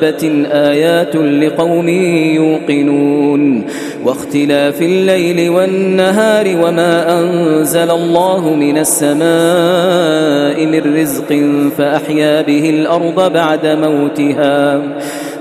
دابة آيات لقوم يوقنون واختلاف الليل والنهار وما أنزل الله من السماء من رزق فأحيا به الأرض بعد موتها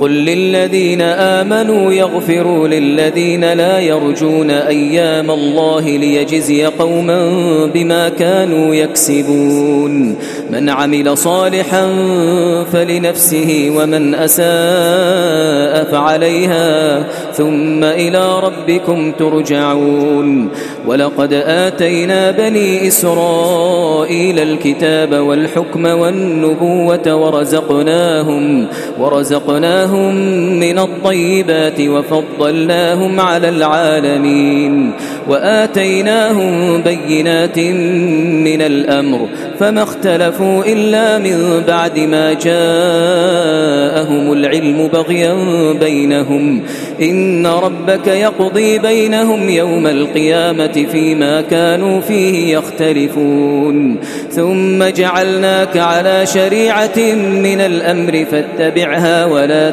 قل للذين آمنوا يغفروا للذين لا يرجون أيام الله ليجزي قوما بما كانوا يكسبون. من عمل صالحا فلنفسه ومن أساء فعليها ثم إلى ربكم ترجعون. ولقد آتينا بني إسرائيل الكتاب والحكم والنبوة ورزقناهم ورزقناهم من الطيبات وفضلناهم على العالمين وآتيناهم بينات من الأمر فما اختلفوا إلا من بعد ما جاءهم العلم بغيا بينهم إن ربك يقضي بينهم يوم القيامة فيما كانوا فيه يختلفون ثم جعلناك على شريعة من الأمر فاتبعها ولا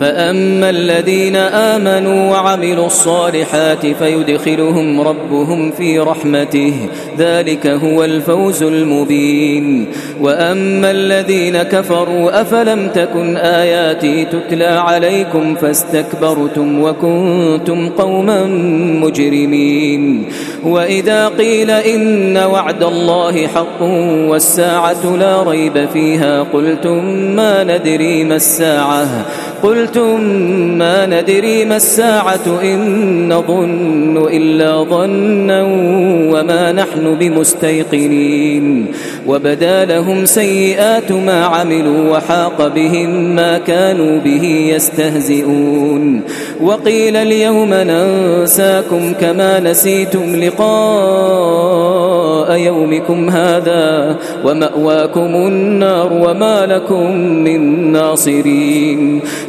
فأما الذين آمنوا وعملوا الصالحات فيدخلهم ربهم في رحمته ذلك هو الفوز المبين. وأما الذين كفروا أفلم تكن آياتي تتلى عليكم فاستكبرتم وكنتم قوما مجرمين. وإذا قيل إن وعد الله حق والساعة لا ريب فيها قلتم ما ندري ما الساعة. قلتم ما ندري ما الساعة إن نظن إلا ظنا وما نحن بمستيقنين وبدا لهم سيئات ما عملوا وحاق بهم ما كانوا به يستهزئون وقيل اليوم ننساكم كما نسيتم لقاء يومكم هذا ومأواكم النار وما لكم من ناصرين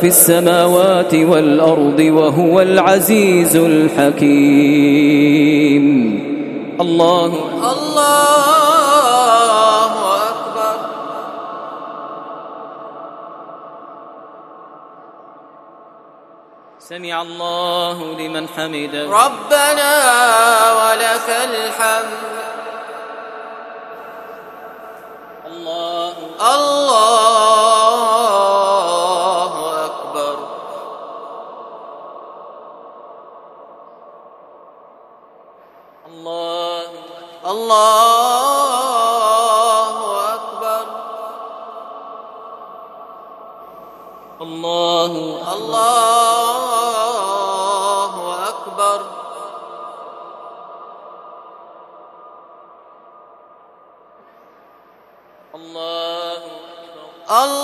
في السماوات والأرض وهو العزيز الحكيم. الله الله أكبر. سمع الله لمن حمده. ربنا ولك الحمد. الله الله الله